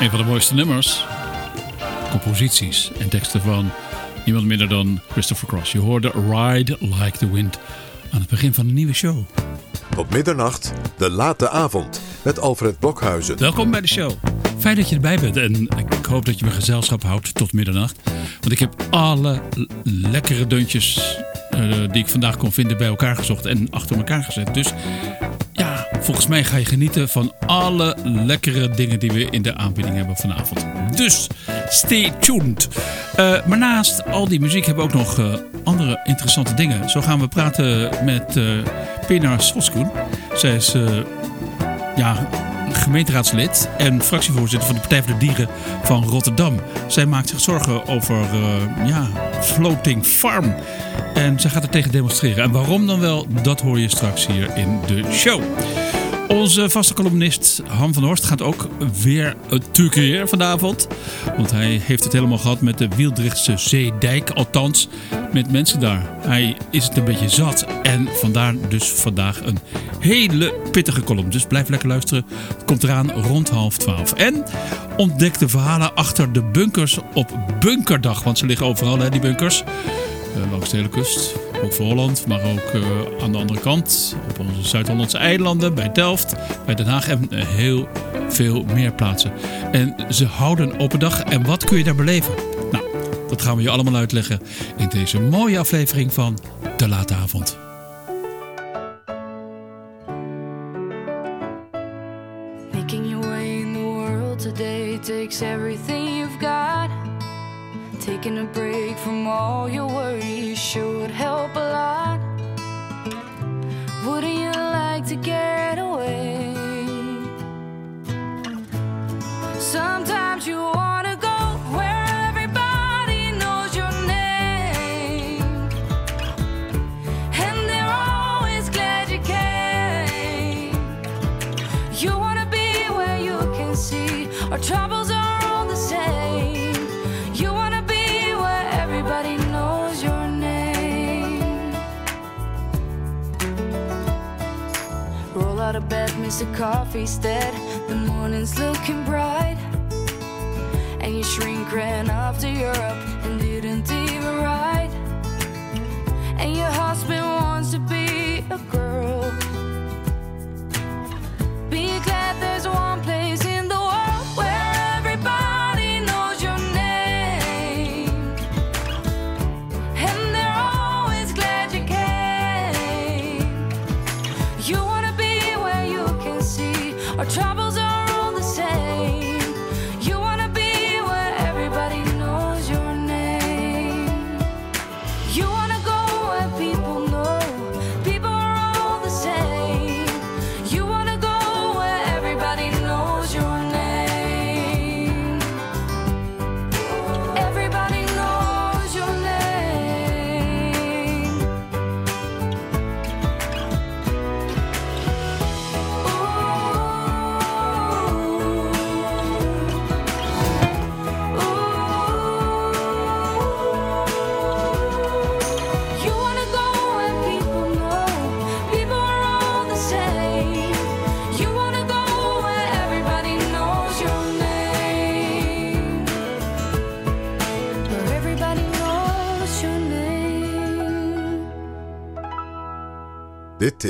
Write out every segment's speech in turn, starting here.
Een van de mooiste nummers, composities en teksten van niemand minder dan Christopher Cross. Je hoorde Ride Like the Wind aan het begin van een nieuwe show. Tot middernacht, de late avond met Alfred Blokhuizen. Welkom bij de show. Fijn dat je erbij bent en ik hoop dat je me gezelschap houdt tot middernacht. Want ik heb alle lekkere deuntjes uh, die ik vandaag kon vinden bij elkaar gezocht en achter elkaar gezet. Dus volgens mij ga je genieten van alle lekkere dingen die we in de aanbieding hebben vanavond. Dus stay tuned. Uh, maar naast al die muziek hebben we ook nog uh, andere interessante dingen. Zo gaan we praten met uh, Pinar Soskoen. Zij is ja, gemeenteraadslid en fractievoorzitter van de Partij voor de Dieren van Rotterdam. Zij maakt zich zorgen over ja, Floating Farm. En zij gaat er tegen demonstreren. En waarom dan wel, dat hoor je straks hier in de show. Onze vaste columnist Han van Horst gaat ook weer turkeren vanavond. Want hij heeft het helemaal gehad met de Wieldrechtse Zeedijk. Althans, met mensen daar. Hij is het een beetje zat. En vandaar dus vandaag een hele pittige column. Dus blijf lekker luisteren. Het komt eraan rond half twaalf. En ontdek de verhalen achter de bunkers op Bunkerdag. Want ze liggen overal, hè, die bunkers. Uh, langs de hele kust. Ook voor Holland, maar ook uh, aan de andere kant. Op onze Zuid-Hollandse eilanden, bij Delft, bij Den Haag en uh, heel veel meer plaatsen. En ze houden open dag. En wat kun je daar beleven? Nou, dat gaan we je allemaal uitleggen in deze mooie aflevering van De Late Avond. Taking a break from all your worries should help a lot. Bed, coffee's dead. The morning's looking bright. And you shrink ran off to Europe and didn't even write. And your husband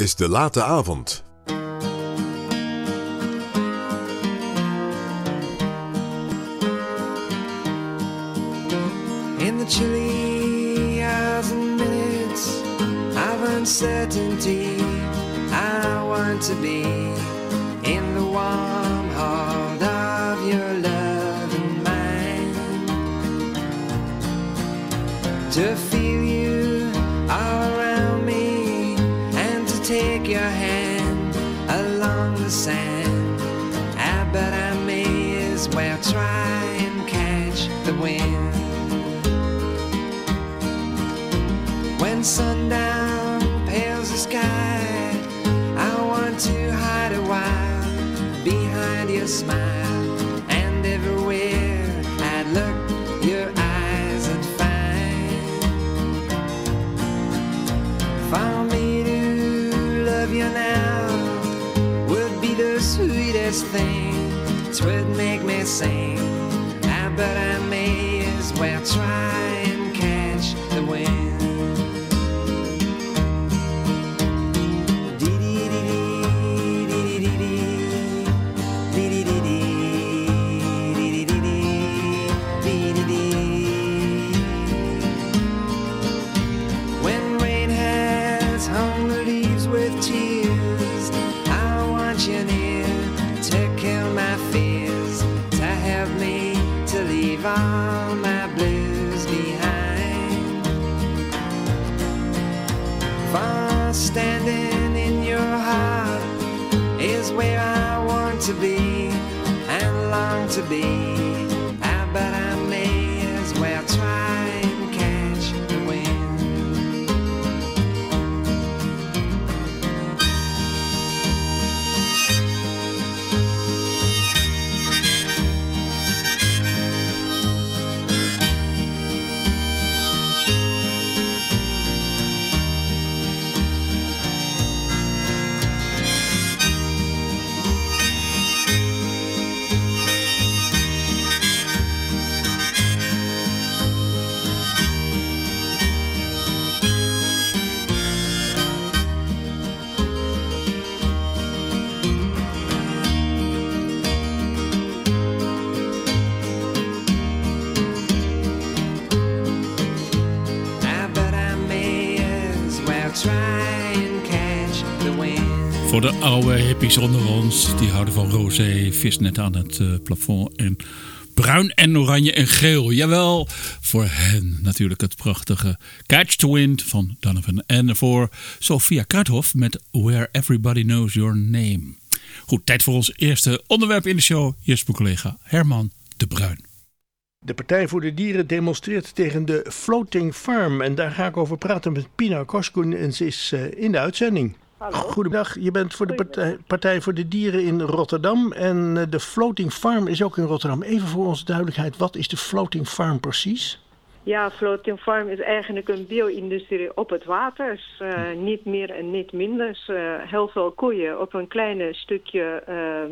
is de late avond. we're try. Oude hippies onder ons, die houden van roze visnet aan het eh, plafond. En bruin en oranje en geel. Jawel, voor hen natuurlijk het prachtige Catch the Wind van Donovan. En voor Sophia Kruithof met Where Everybody Knows Your Name. Goed, tijd voor ons eerste onderwerp in de show. Hier is mijn collega Herman de Bruin. De Partij voor de Dieren demonstreert tegen de Floating Farm. En daar ga ik over praten met Pina Koskun. En ze is eh, in de uitzending. Goedemiddag, je bent voor de partij, partij voor de Dieren in Rotterdam. En eh, de Floating Farm is ook in Rotterdam. Even voor onze duidelijkheid, wat is de Floating Farm precies? Ja, Floating Farm is eigenlijk een bio-industrie op het water. Dus, eh, niet meer en niet minder. Dus, eh, heel veel koeien op een klein stukje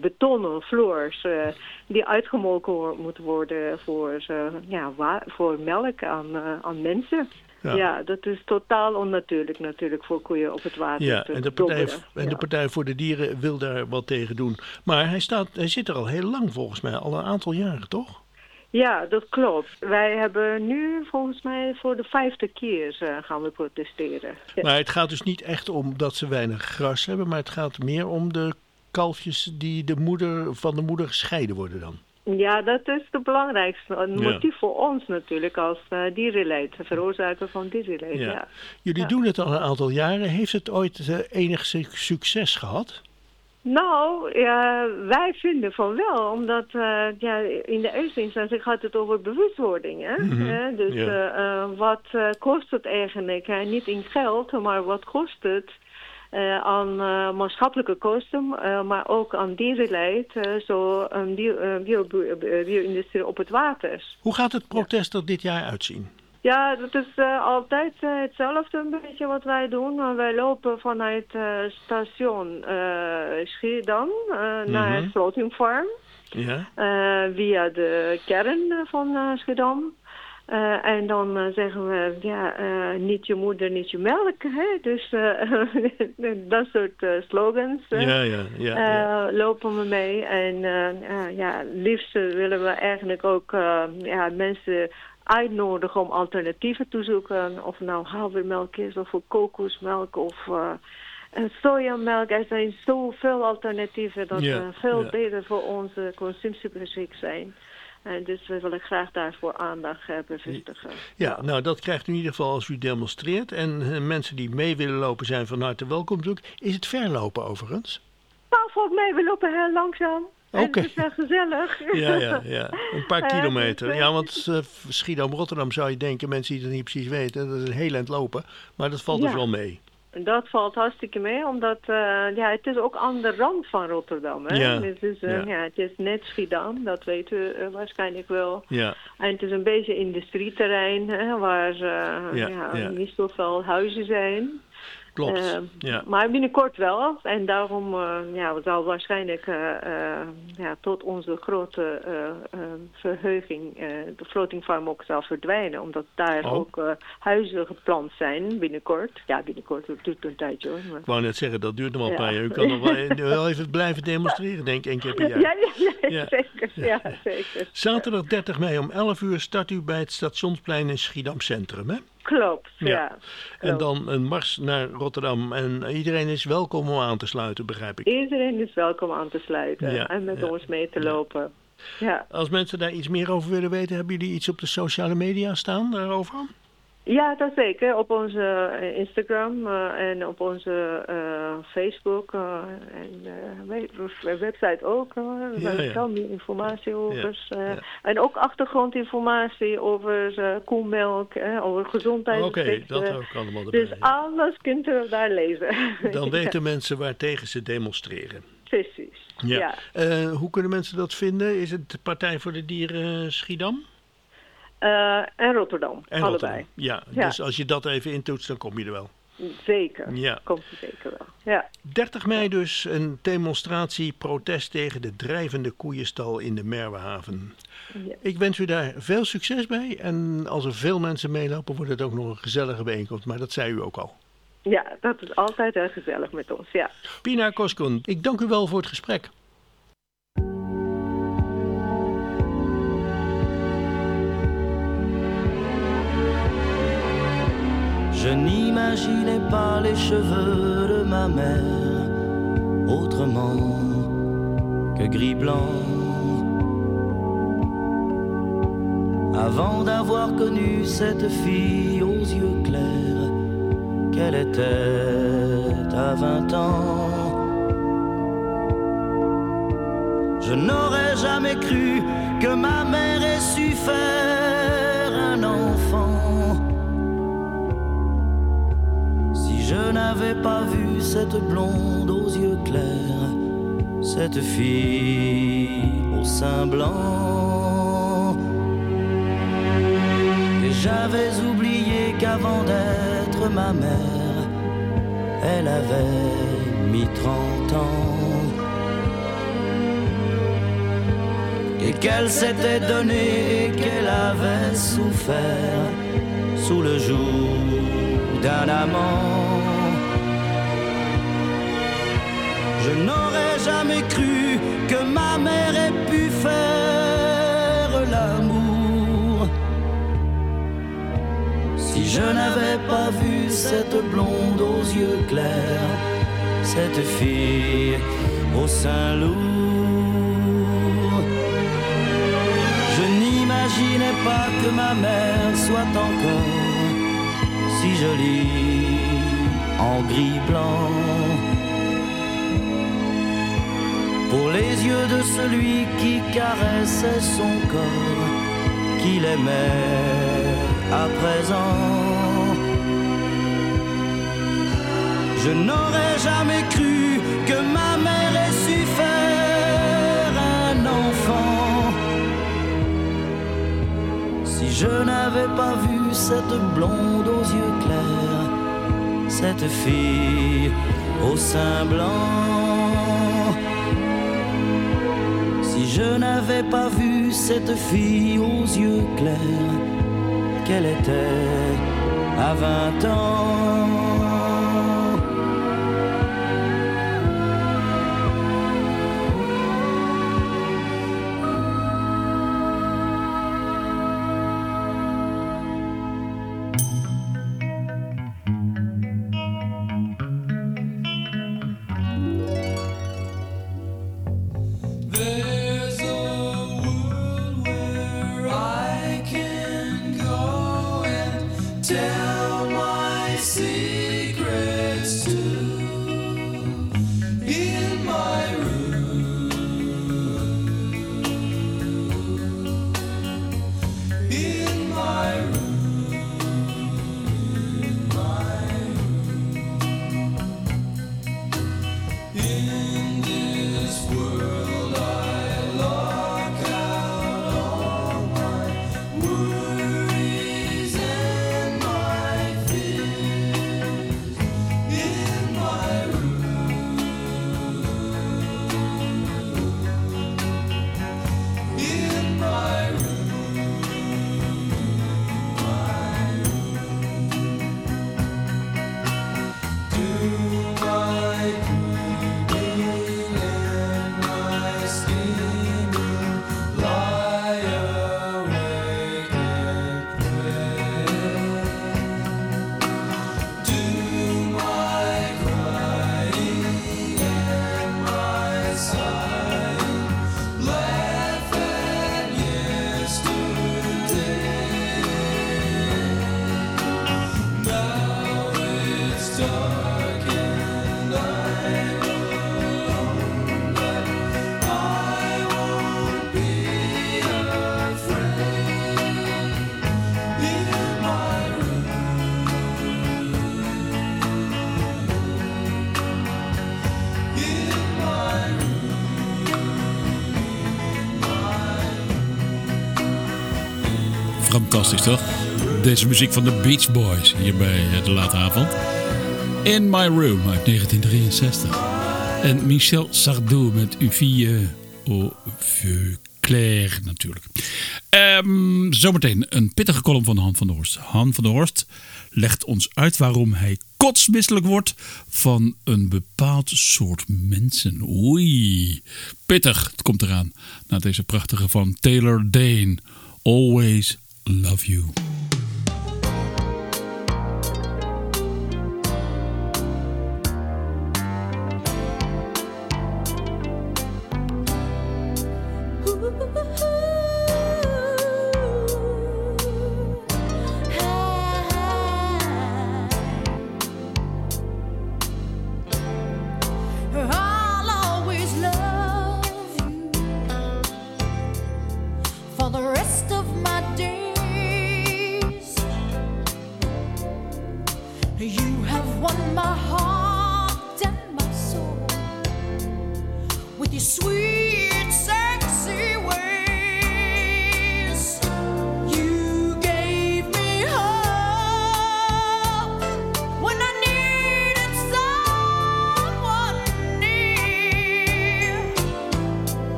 betonnen vloers... eh, die uitgemolken moeten worden voor, ja, voor melk aan, aan mensen. Ja. Ja. dat is totaal onnatuurlijk natuurlijk voor koeien op het water. Ja, en de, partij, en de. Partij voor de Dieren wil daar wat tegen doen. Maar hij, staat, hij zit er al heel lang volgens mij, al een aantal jaren toch? Ja, dat klopt. Wij hebben nu volgens mij voor de vijfde keer eh, gaan we protesteren. Maar het gaat dus niet echt om dat ze weinig gras hebben, maar het gaat meer om de kalfjes die de moeder, van de moeder gescheiden worden dan. Ja, dat is het belangrijkste. Een Ja. motief voor ons natuurlijk als uh, dierenleed, veroorzaker van dierenleed. Ja. Ja. Jullie Ja. doen het al een aantal jaren. Heeft het ooit eh, enig su- succes gehad? Nou, ja, wij vinden van wel, omdat eh, ja, in de eerste instantie gaat het over bewustwording. Hè? Mhm, Eh, dus wat kost het eigenlijk? niet in geld, maar wat kost het eh, aan eh, maatschappelijke kosten, eh, maar ook aan dierenleid, zo een bio- bio- bio- bio-industrie op het water. Hoe gaat het protest er dit jaar uitzien? Ja, dat is altijd hetzelfde een beetje wat wij doen. Wij lopen vanuit station Schiedam naar Mhm. Floating Farm. Ja? via de kern van Schiedam. Eh, en dan eh, zeggen we, ja, eh, niet je moeder, niet je melk. Hè? Dus eh, dat soort slogans. Ja, ja, ja. ja. Lopen we mee. En ja, liefst willen we eigenlijk ook ja, mensen uitnodigen om alternatieven te zoeken. Of nou havermelk is, of kokosmelk, of uh, sojamelk. Er zijn zoveel alternatieven dat uh, veel beter voor onze consumptiebeschik zijn. En dus we willen graag daarvoor aandacht uh, bevestigen. Ja, nou dat krijgt u in ieder geval als u demonstreert. En eh, mensen die mee willen lopen zijn van harte welkom natuurlijk. Is het verlopen overigens? Nou, volgens mij, we lopen heel langzaam. En Oké. het is wel gezellig. Ja, ja, ja. Een paar kilometer. dus, eh, Ja, want uh, Schiedam-Rotterdam zou je denken, mensen die het niet precies weten, dat is een heel eind lopen. Maar dat valt dus Ja. wel mee. Dat valt hartstikke mee, omdat uh, ja, het is ook aan de rand van Rotterdam. Hè? Ja, Het, is, uh, ja. ja. het is net Schiedam, dat weten we uh, waarschijnlijk wel. Ja, En het is een beetje industrieterrein, hè, waar ja. niet zoveel huizen zijn. Klopt. Eh, ja. Maar binnenkort wel. En daarom uh, ja, zal waarschijnlijk uh, ja, tot onze grote verheuging de floating farm ook zal verdwijnen. Omdat daar Oh. ook huizen geplant zijn binnenkort. Ja, binnenkort het duurt een tijdje hoor. Maar... Ik wou net zeggen, dat duurt nog wel een Ja. paar jaar. U kan nog wel, wel even blijven demonstreren, denk ik, één keer per Ja, jaar. ja, ja, Ja. zeker. Ja, zeker. Zaterdag 30 mei om 11 uur start u bij het stationsplein in Schiedam Centrum, hè? Klopt, Ja. ja. En dan een mars naar Rotterdam. En iedereen is welkom om aan te sluiten, begrijp ik. Iedereen is welkom aan te sluiten Ja, en met ja. ons mee te lopen. Ja. Als mensen daar iets meer over willen weten, hebben jullie iets op de sociale media staan daarover? Ja, dat zeker. Op onze eh, Instagram eh, en op onze eh, Facebook eh, en eh, we- website ook. Ja, Daar is ja. meer informatie over. Ja. En ook achtergrondinformatie over koemelk, over Oké, gezondheidsaspecten. dat ook allemaal erbij. Dus alles kunt u daar lezen. Dan weten mensen waar tegen ze demonstreren. Precies. Ja. Hoe kunnen mensen dat vinden? Is het Partij voor de Dieren Schiedam? Eh, en Rotterdam, En allebei. Rotterdam. Ja, Ja. dus als je dat even intoetst, dan kom je er wel. Zeker. Ja. Komt zeker wel. Ja. 30 mei dus een demonstratie, protest tegen de drijvende koeienstal in de Merwehaven. Ja. Ik wens u daar veel succes bij. En als er veel mensen meelopen, wordt het ook nog een gezellige bijeenkomst. Maar dat zei u ook al. ja, dat is altijd heel gezellig met ons. Ja. Pina Koskun, ik dank u wel voor het gesprek. Je n'imaginais pas les cheveux de ma mère autrement que gris-blanc. Avant d'avoir connu cette fille aux yeux clairs, qu'elle était à vingt ans. Je n'aurais jamais cru que ma mère ait su faire je n'avais pas vu cette blonde aux yeux clairs, cette fille au sein blanc, et j'avais oublié qu'avant d'être ma mère, elle avait mis trente ans. Et qu'elle s'était donnée qu'elle avait souffert sous le joug d'un amant. Jamais cru que ma mère ait pu faire l'amour. Si je n'avais pas vu cette blonde aux yeux clairs, cette fille au sein lourd. Je n'imaginais pas que ma mère soit encore si jolie en gris-blanc. Pour les yeux de celui qui caressait son corps, qu'il aimait à présent. Je n'aurais jamais cru que ma mère ait su faire un enfant. Si je n'avais pas vu cette blonde aux yeux clairs, cette fille au sein blanc. Je n'avais pas vu cette fille aux yeux clairs, qu'elle était à vingt ans. Fantastisch toch? Deze muziek van de Beach Boys hier bij eh, de late avond. In My Room uit 1963. En Michel Sardou met fille au vieux clair natuurlijk. Ehm, zometeen een pittige column van Han van der Horst. Han van der Horst legt ons uit waarom hij kotsmisselijk wordt van een bepaald soort mensen. Oei, pittig. Het komt eraan na deze prachtige van Taylor Dane. Always love you.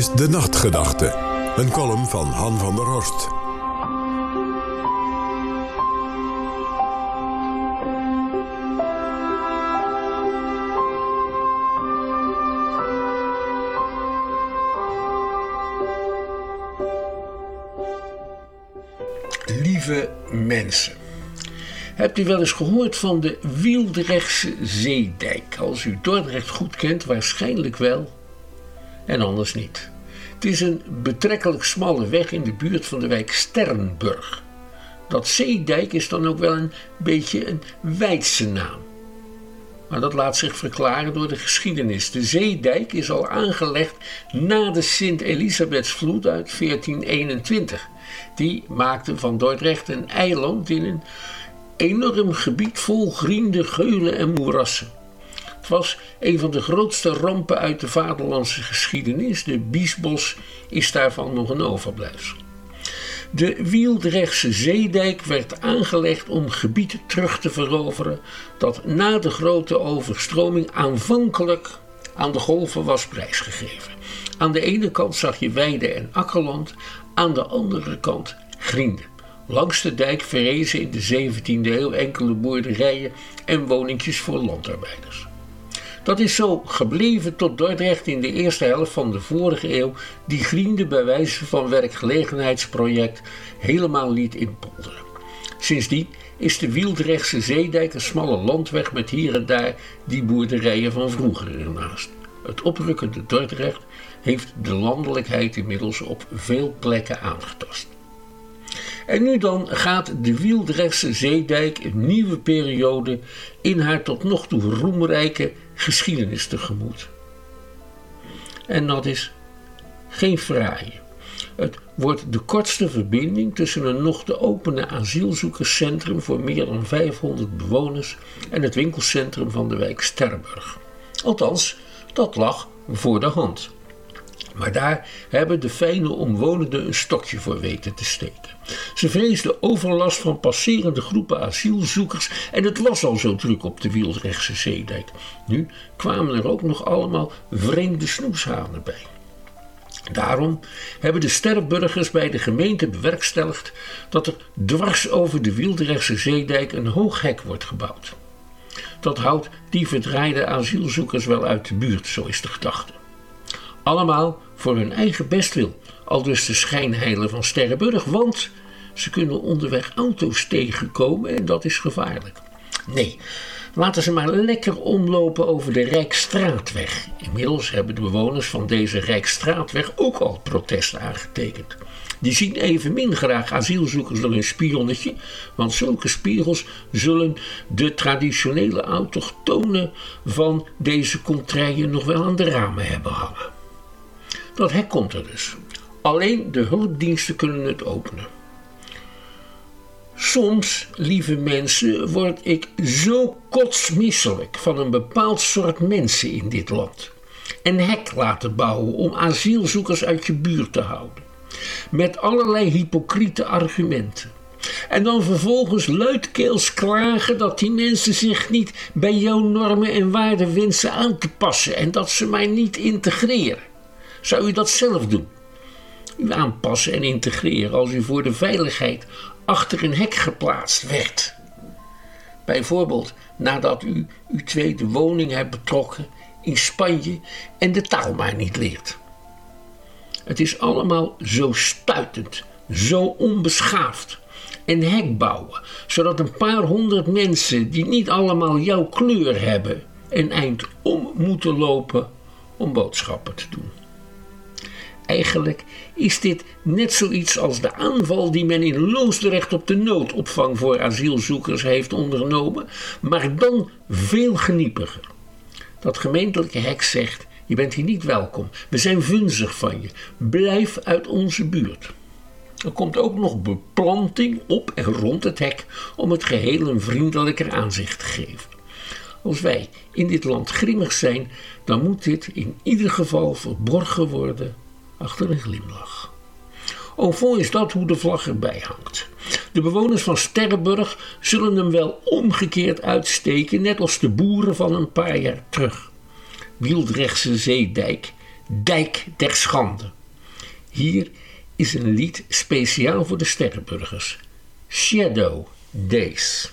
is De Nachtgedachte. Een column van Han van der Horst. Lieve mensen. Hebt u wel eens gehoord van de Wieldrechtse Zeedijk? Als u Dordrecht goed kent, waarschijnlijk wel. En anders niet. Het is een betrekkelijk smalle weg in de buurt van de wijk Sternburg. Dat zeedijk is dan ook wel een beetje een Weidse naam. Maar dat laat zich verklaren door de geschiedenis. De zeedijk is al aangelegd na de Sint-Elisabethsvloed uit 1421. Die maakte van Dordrecht een eiland in een enorm gebied vol griende, geulen en moerassen. Was een van de grootste rampen uit de vaderlandse geschiedenis. De Biesbos is daarvan nog een overblijfsel. De Wieldrechtse zeedijk werd aangelegd om gebied terug te veroveren dat na de grote overstroming aanvankelijk aan de golven was prijsgegeven. Aan de ene kant zag je weide en akkerland, aan de andere kant griende. Langs de dijk verrezen in de 17e eeuw enkele boerderijen en woningjes voor landarbeiders. Dat is zo gebleven tot Dordrecht in de eerste helft van de vorige eeuw die Griende bij wijze van werkgelegenheidsproject helemaal liet inpolderen. Sindsdien is de Wieldrechtse zeedijk een smalle landweg met hier en daar die boerderijen van vroeger ernaast. Het oprukkende Dordrecht heeft de landelijkheid inmiddels op veel plekken aangetast. En nu dan gaat de Wieldrechtse zeedijk een nieuwe periode in haar tot nog toe roemrijke geschiedenis tegemoet. En dat is geen fraaie. Het wordt de kortste verbinding tussen een nog te openen asielzoekerscentrum voor meer dan 500 bewoners en het winkelcentrum van de wijk Sterburg. Althans, dat lag voor de hand. Maar daar hebben de fijne omwonenden een stokje voor weten te steken. Ze vreesden overlast van passerende groepen asielzoekers en het was al zo druk op de Wieldrechtse zeedijk. Nu kwamen er ook nog allemaal vreemde snoeshanen bij. Daarom hebben de sterrenburgers bij de gemeente bewerkstelligd dat er dwars over de Wieldrechtse zeedijk een hoog hek wordt gebouwd. Dat houdt die verdraaide asielzoekers wel uit de buurt, zo is de gedachte. Allemaal voor hun eigen bestwil, al dus de schijnheilen van Sterrenburg, want ze kunnen onderweg auto's tegenkomen en dat is gevaarlijk. Nee, laten ze maar lekker omlopen over de Rijksstraatweg. Inmiddels hebben de bewoners van deze Rijksstraatweg ook al protest aangetekend. Die zien evenmin graag asielzoekers door een spionnetje, want zulke spiegels zullen de traditionele autochtonen van deze contraien nog wel aan de ramen hebben hangen. Dat hek komt er dus. Alleen de hulpdiensten kunnen het openen. Soms, lieve mensen, word ik zo kotsmisselijk van een bepaald soort mensen in dit land. Een hek laten bouwen om asielzoekers uit je buurt te houden. Met allerlei hypocriete argumenten. En dan vervolgens luidkeels klagen dat die mensen zich niet bij jouw normen en waarden wensen aan te passen en dat ze mij niet integreren. Zou u dat zelf doen? U aanpassen en integreren als u voor de veiligheid achter een hek geplaatst werd. Bijvoorbeeld nadat u uw tweede woning hebt betrokken in Spanje en de taal maar niet leert. Het is allemaal zo stuitend, zo onbeschaafd. Een hek bouwen, zodat een paar honderd mensen die niet allemaal jouw kleur hebben, een eind om moeten lopen om boodschappen te doen. Eigenlijk is dit net zoiets als de aanval die men in Loosdrecht op de noodopvang voor asielzoekers heeft ondernomen, maar dan veel geniepiger. Dat gemeentelijke hek zegt: Je bent hier niet welkom, we zijn vunzig van je, blijf uit onze buurt. Er komt ook nog beplanting op en rond het hek om het geheel een vriendelijker aanzicht te geven. Als wij in dit land grimmig zijn, dan moet dit in ieder geval verborgen worden achter een glimlach. Au fond is dat hoe de vlag erbij hangt. De bewoners van Sterrenburg zullen hem wel omgekeerd uitsteken, net als de boeren van een paar jaar terug. Wieldrechtse zeedijk, dijk der schande. Hier is een lied speciaal voor de Sterrenburgers. Shadow Days.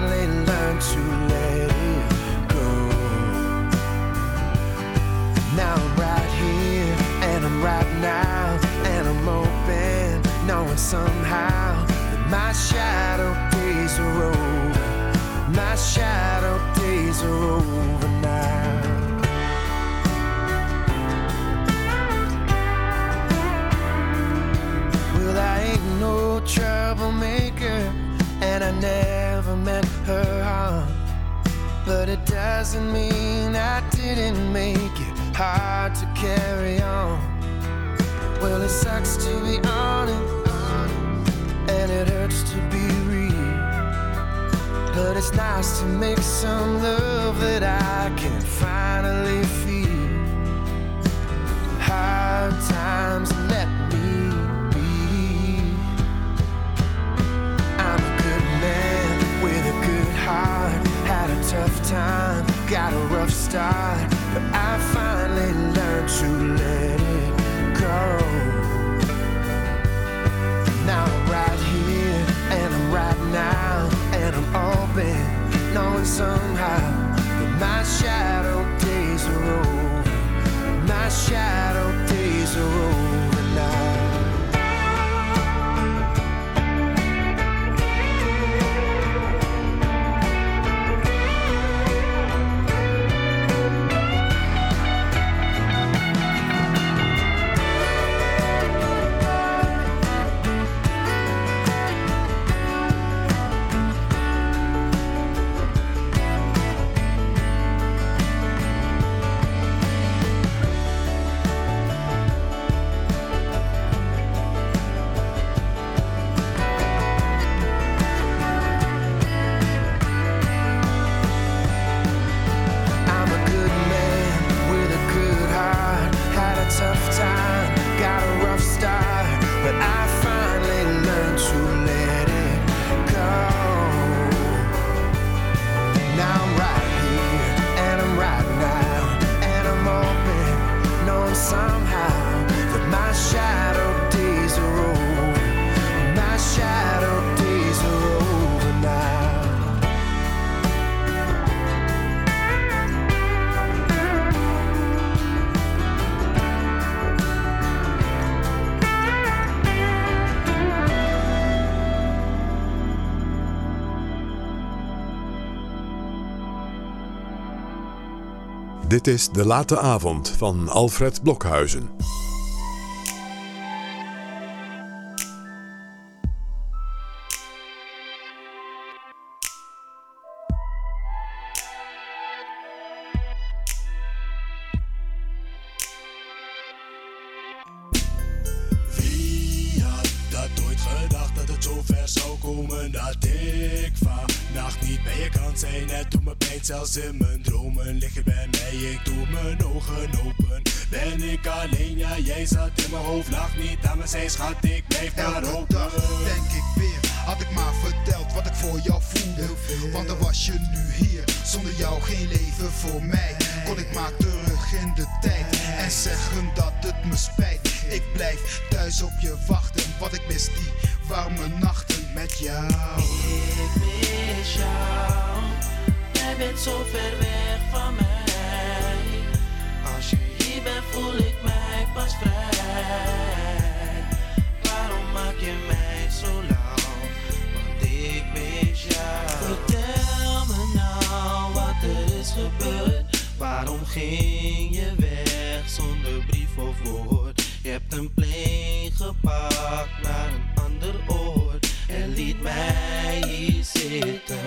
Dit is De Late Avond van Alfred Blokhuizen. blijf thuis op je wachten, wat ik mis die warme nachten met jou. Ik mis jou, jij bent zo ver weg van mij. Als je hier bent voel ik mij pas vrij. Waarom maak je mij zo lauw, want ik mis jou. Vertel me nou wat er is gebeurd, waarom ging je weg zonder brief of woord? Je hebt een plane gepakt naar een ander oor en liet mij hier zitten.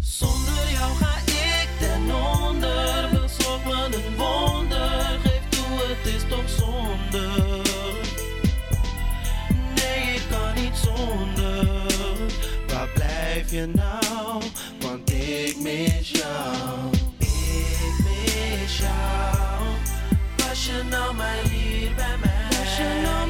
Zonder jou ga ik ten onder, bezorg me een wonder. Geef toe, het is toch zonde. Nee, ik kan niet zonder. Waar blijf je nou? Want ik mis jou. Ik mis jou. Was je nou maar hier bij mij? Was je nou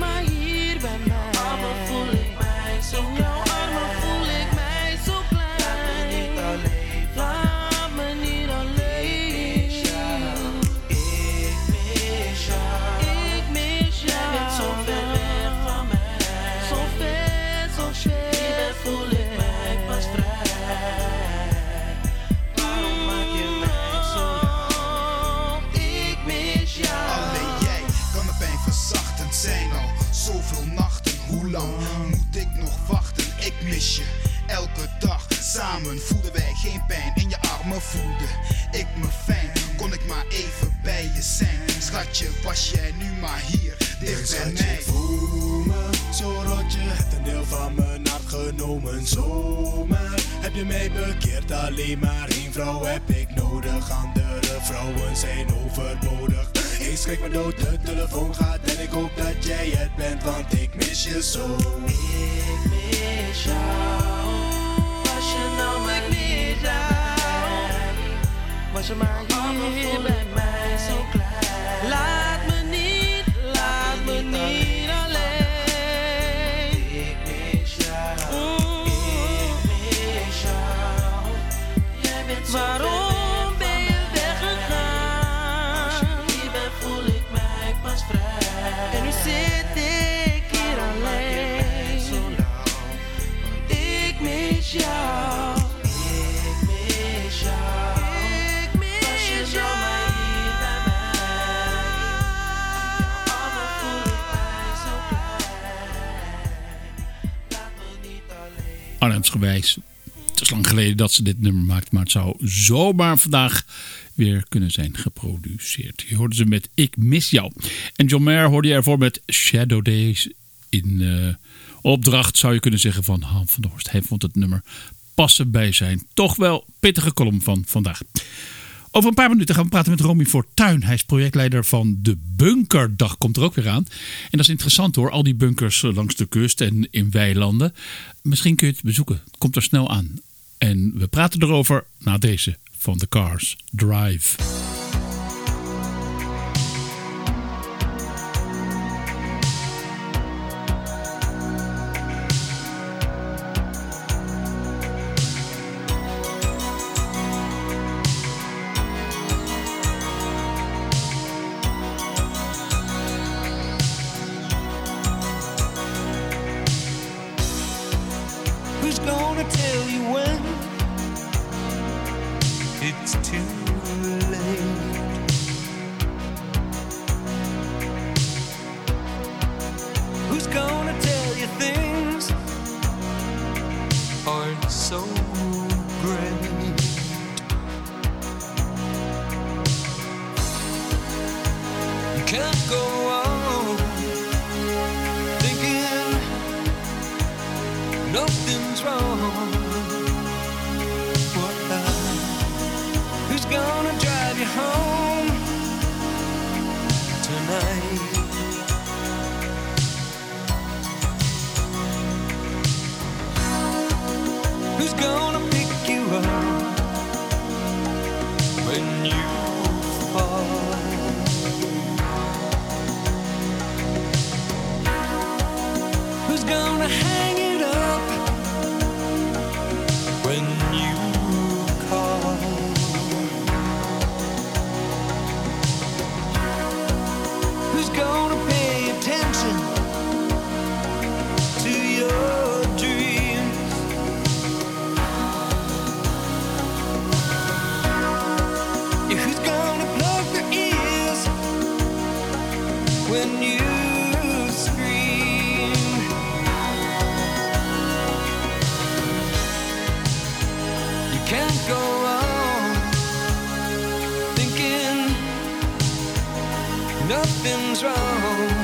Samen voelden wij geen pijn. In je armen voelde ik me fijn. Kon ik maar even bij je zijn. Schatje, was jij nu maar hier dicht bij mij. ik voel me zo rot, je hebt een deel van mijn hart genomen Zomaar heb je mij bekeerd, alleen maar één vrouw heb ik nodig Andere vrouwen zijn overbodig Ik schrik me dood, de telefoon gaat en ik hoop dat jij het bent Want ik mis je zo Ik mis jou. Niet bij? Was je maar hier bij Het is lang geleden dat ze dit nummer maakt, maar het zou zomaar vandaag weer kunnen zijn geproduceerd. Je hoorde ze met Ik Mis Jou. En John Mayer hoorde je ervoor met Shadow Days in eh, opdracht, zou je kunnen zeggen, van Han van der Horst. Hij vond het nummer passen bij zijn toch wel pittige column van vandaag. Over een paar minuten gaan we praten met Romy Fortuyn. Hij is projectleider van de Bunkerdag. Komt er ook weer aan. En dat is interessant hoor. Al die bunkers eh, langs de kust en in weilanden. Misschien kun je het bezoeken. Komt er snel aan. En we praten erover na deze van The Cars Drive. Nothing's wrong.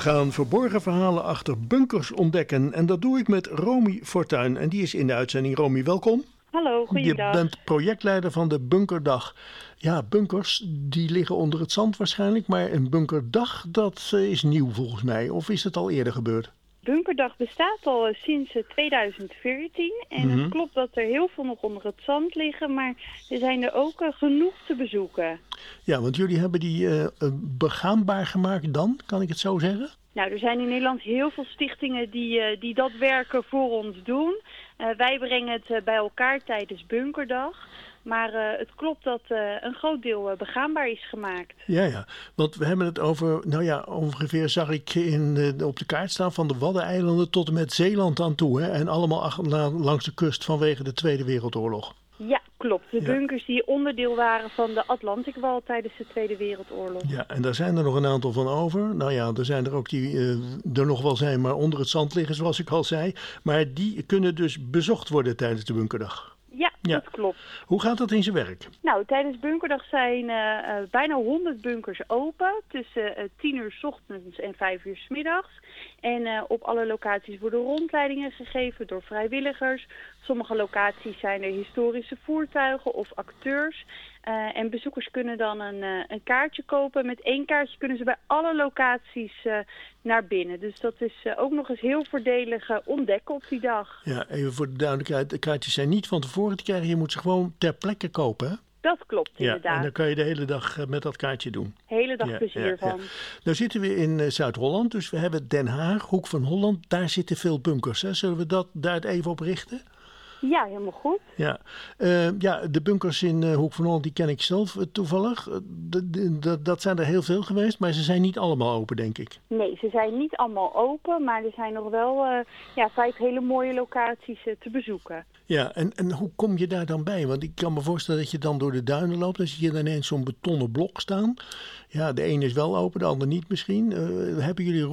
We gaan verborgen verhalen achter bunkers ontdekken. En dat doe ik met Romy Fortuyn. En die is in de uitzending. Romy, welkom. Hallo, Je goeiedag. bent projectleider van de Bunkerdag. Ja, bunkers die liggen onder het zand waarschijnlijk. Maar een bunkerdag, dat eh, is nieuw volgens mij. Of is het al eerder gebeurd? Bunkerdag bestaat al eh, sinds eh, 2014. En Mhm. het klopt dat er heel veel nog onder het zand liggen. Maar er zijn er ook eh, genoeg te bezoeken. Ja, want jullie hebben die eh, eh, begaanbaar gemaakt dan, kan ik het zo zeggen? Nou, er zijn in Nederland heel veel stichtingen die, eh, die dat werken voor ons doen. Eh, wij brengen het eh, bij elkaar tijdens Bunkerdag. Maar eh, het klopt dat eh, een groot deel eh, begaanbaar is gemaakt. Ja, ja. Want we hebben het over, nou ja, ongeveer zag ik in, op de kaart staan van de Waddeneilanden tot en met Zeeland aan toe. Hè? En allemaal langs de kust vanwege de Tweede Wereldoorlog. Ja, klopt. De Ja. bunkers die onderdeel waren van de Atlantikwal tijdens de Tweede Wereldoorlog. Ja, en daar zijn er nog een aantal van over. Nou ja, er zijn er ook die eh, er nog wel zijn, maar onder het zand liggen, zoals ik al zei. Maar die kunnen dus bezocht worden tijdens de bunkerdag. Ja, Ja. dat klopt. Hoe gaat dat in zijn werk? Nou, tijdens Bunkerdag zijn eh, eh, bijna 100 bunkers open tussen eh 10 uur 's ochtends en 5 uur 's middags. En eh, op alle locaties worden rondleidingen gegeven door vrijwilligers. Sommige locaties zijn er historische voertuigen of acteurs. Eh, en bezoekers kunnen dan een, eh, een kaartje kopen. Met één kaartje kunnen ze bij alle locaties naar binnen. Dus dat is ook nog eens heel voordelig ontdekken op die dag. Ja, even voor de duidelijkheid, de kaartjes zijn niet van tevoren te krijgen. Je moet ze gewoon ter plekke kopen? Dat klopt Ja, en inderdaad. dan kan je de hele dag eh, met dat kaartje doen. Hele dag Ja, plezier ja, ja. van. Nou zitten we in eh, Zuid-Holland, dus we hebben Den Haag, Hoek van Holland. Daar zitten veel bunkers. Hè? Zullen we dat, daar even op richten? Ja, helemaal goed. Ja, Eh, ja de bunkers in Hoek van Holland die ken ik zelf toevallig. Dat zijn er heel veel geweest, maar ze zijn niet allemaal open, denk ik. Nee, ze zijn niet allemaal open, maar er zijn nog wel ja, vijf hele mooie locaties te bezoeken. Ja, en, en hoe kom je daar dan bij? Want ik kan me voorstellen dat je dan door de duinen loopt. Zie je dan ineens zo'n betonnen blok staan. Ja, de ene is wel open, de ander niet misschien. Eh, hebben jullie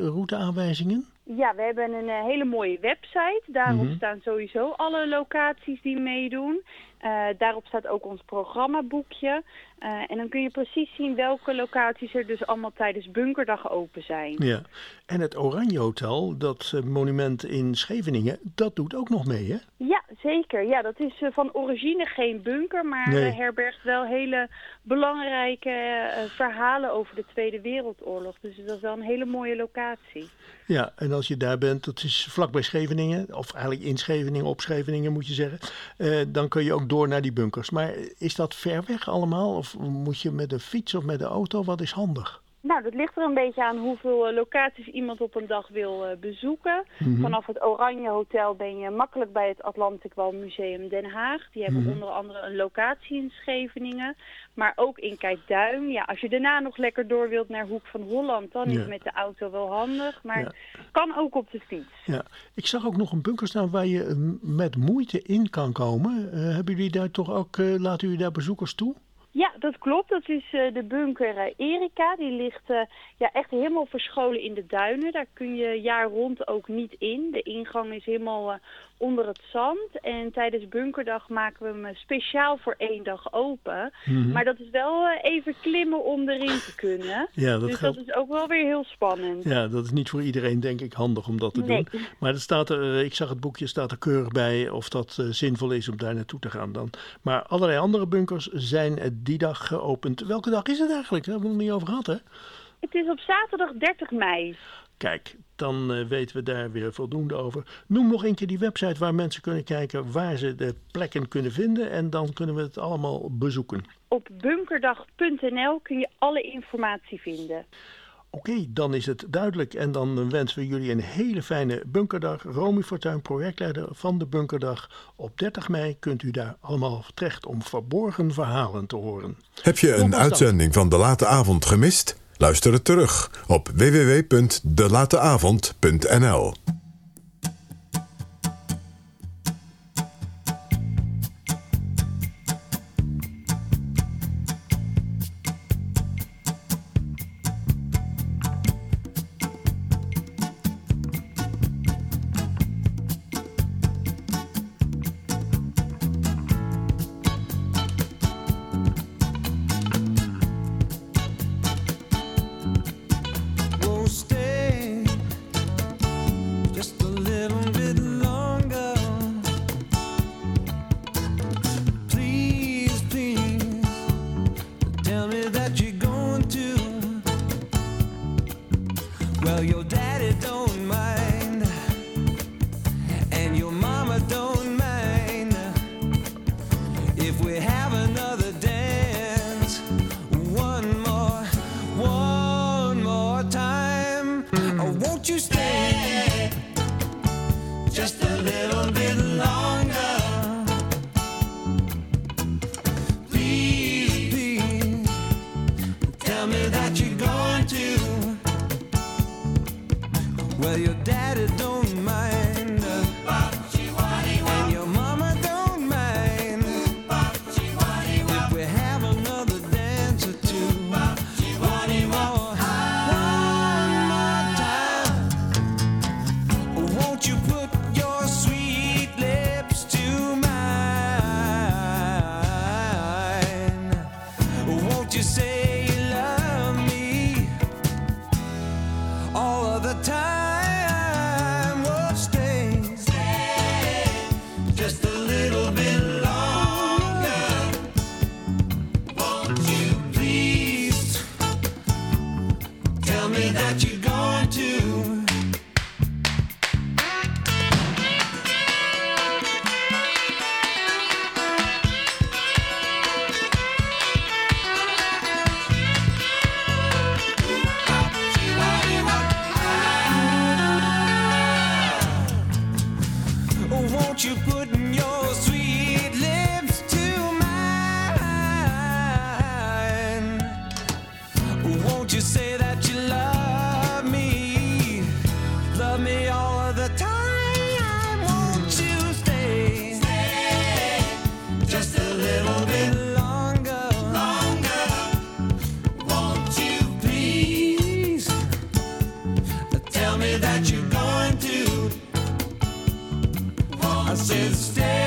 routeaanwijzingen? Ja, we hebben een eh, hele mooie website. Daarop Mhm. staan sowieso alle locaties die meedoen. Eh, daarop staat ook ons programmaboekje. Eh, en dan kun je precies zien welke locaties er dus allemaal tijdens Bunkerdag open zijn. Ja, en het Oranje Hotel, dat monument in Scheveningen, dat doet ook nog mee, hè? Ja, zeker. Ja, dat is van origine geen bunker, maar Nee. herbergt wel hele belangrijke verhalen over de Tweede Wereldoorlog. Dus dat is wel een hele mooie locatie. Ja, en als je daar bent, dat is vlakbij Scheveningen, of eigenlijk in Scheveningen, op Scheveningen moet je zeggen, eh, dan kun je ook door naar die bunkers. Maar is dat ver weg allemaal? Of moet je met de fiets of met de auto? Wat is handig? Nou, dat ligt er een beetje aan hoeveel eh, locaties iemand op een dag wil eh, bezoeken. Mhm. Vanaf het Oranje Hotel ben je makkelijk bij het Atlantic Wal Museum Den Haag. Die hebben Mhm. onder andere een locatie in Scheveningen. Maar ook in Kijkduin. Ja, als je daarna nog lekker door wilt naar Hoek van Holland, dan is Ja. het met de auto wel handig. Maar Ja. kan ook op de fiets. Ja, ik zag ook nog een bunker staan waar je eh, met moeite in kan komen. Eh, hebben jullie daar toch ook, eh, laten jullie daar bezoekers toe? Ja, dat klopt. Dat is eh, de bunker eh, Erika. Die ligt eh, ja, echt helemaal verscholen in de duinen. Daar kun je jaar rond ook niet in. De ingang is helemaal onder het zand. En tijdens bunkerdag maken we hem speciaal voor één dag open. Mhm. Maar dat is wel even klimmen om erin te kunnen. Ja, dat dus geldt- dat is ook wel weer heel spannend. Ja, dat is niet voor iedereen denk ik handig om dat te Nee. doen. Maar er staat er, ik zag het boekje, staat er keurig bij of dat zinvol is om daar naartoe te gaan dan. Maar allerlei andere bunkers zijn eh, die dag geopend. Welke dag is het eigenlijk? Daar hebben we het nog niet over gehad hè? Het is op zaterdag 30 mei. Kijk, dan eh, weten we daar weer voldoende over. Noem nog een keer die website waar mensen kunnen kijken waar ze de plekken kunnen vinden. En dan kunnen we het allemaal bezoeken. Op bunkerdag.nl kun je alle informatie vinden. Oké, dan is het duidelijk. En dan wensen we jullie een hele fijne bunkerdag. Romy Fortuyn, projectleider van de bunkerdag. Op 30 mei kunt u daar allemaal terecht om verborgen verhalen te horen. Heb je een uitzending van De Late Avond gemist? Luister het terug op www.delateavond.nl. is dead.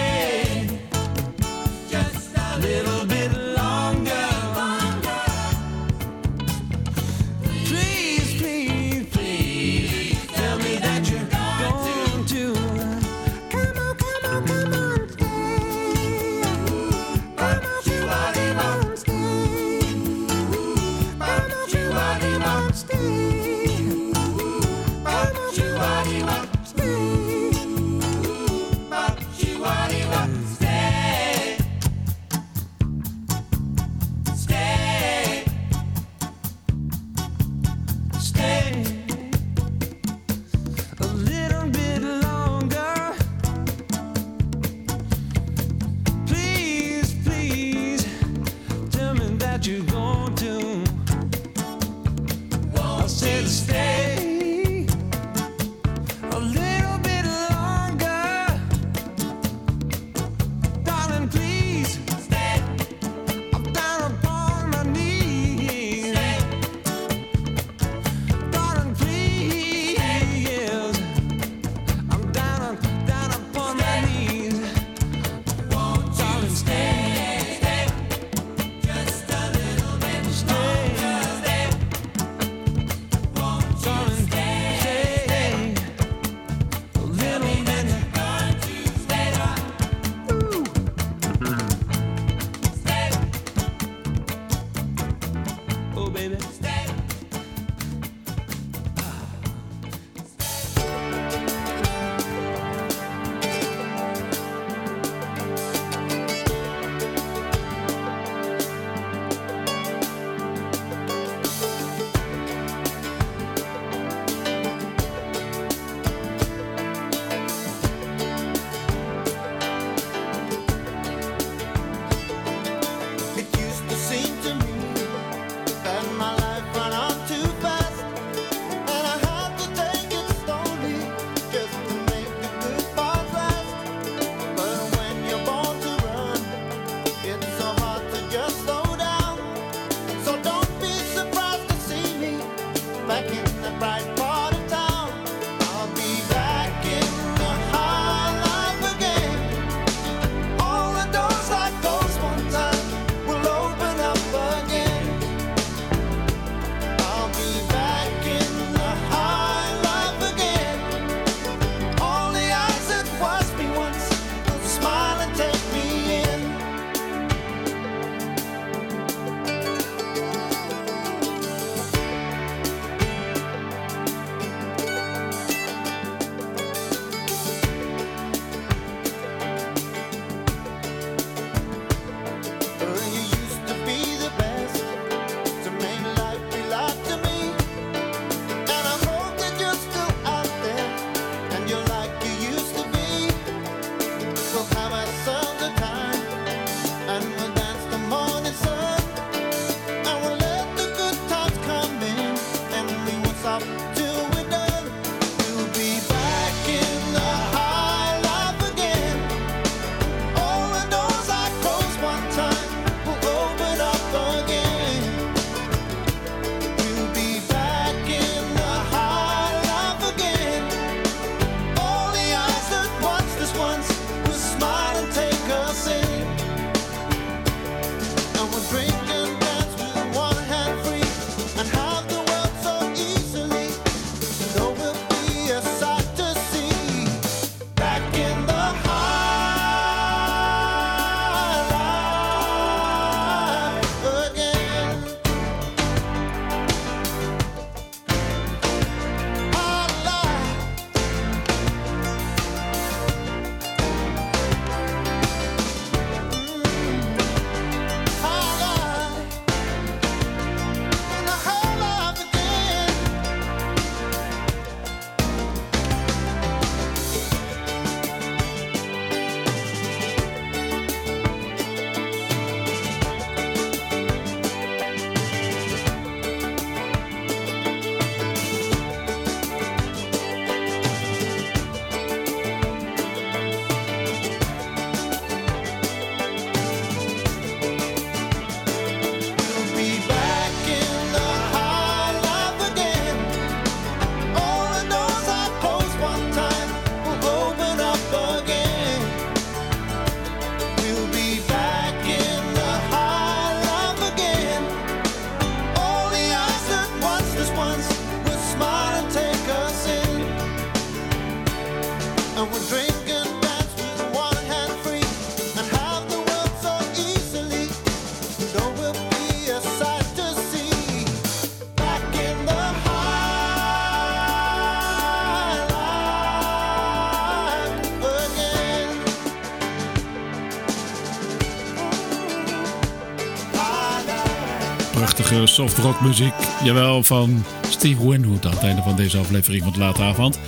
Soft rock muziek. Jawel, van Steve Winwood aan het einde van deze aflevering van de late avond.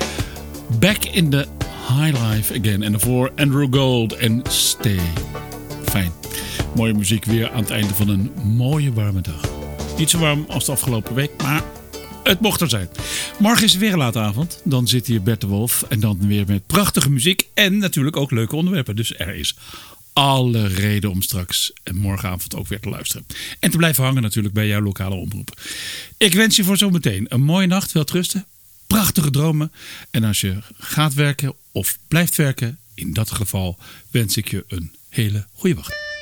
Back in the high life again. En daarvoor Andrew Gold en Stay. Fijn. Mooie muziek weer aan het einde van een mooie warme dag. Niet zo warm als de afgelopen week, maar het mocht er zijn. Morgen is het weer een late avond. Dan zit hier Bert de Wolf. En dan weer met prachtige muziek. En natuurlijk ook leuke onderwerpen. Dus er is alle reden om straks en morgenavond ook weer te luisteren. En te blijven hangen natuurlijk bij jouw lokale omroep. Ik wens je voor zometeen een mooie nacht. Wel rusten. Prachtige dromen. En als je gaat werken of blijft werken. In dat geval wens ik je een hele goede wacht.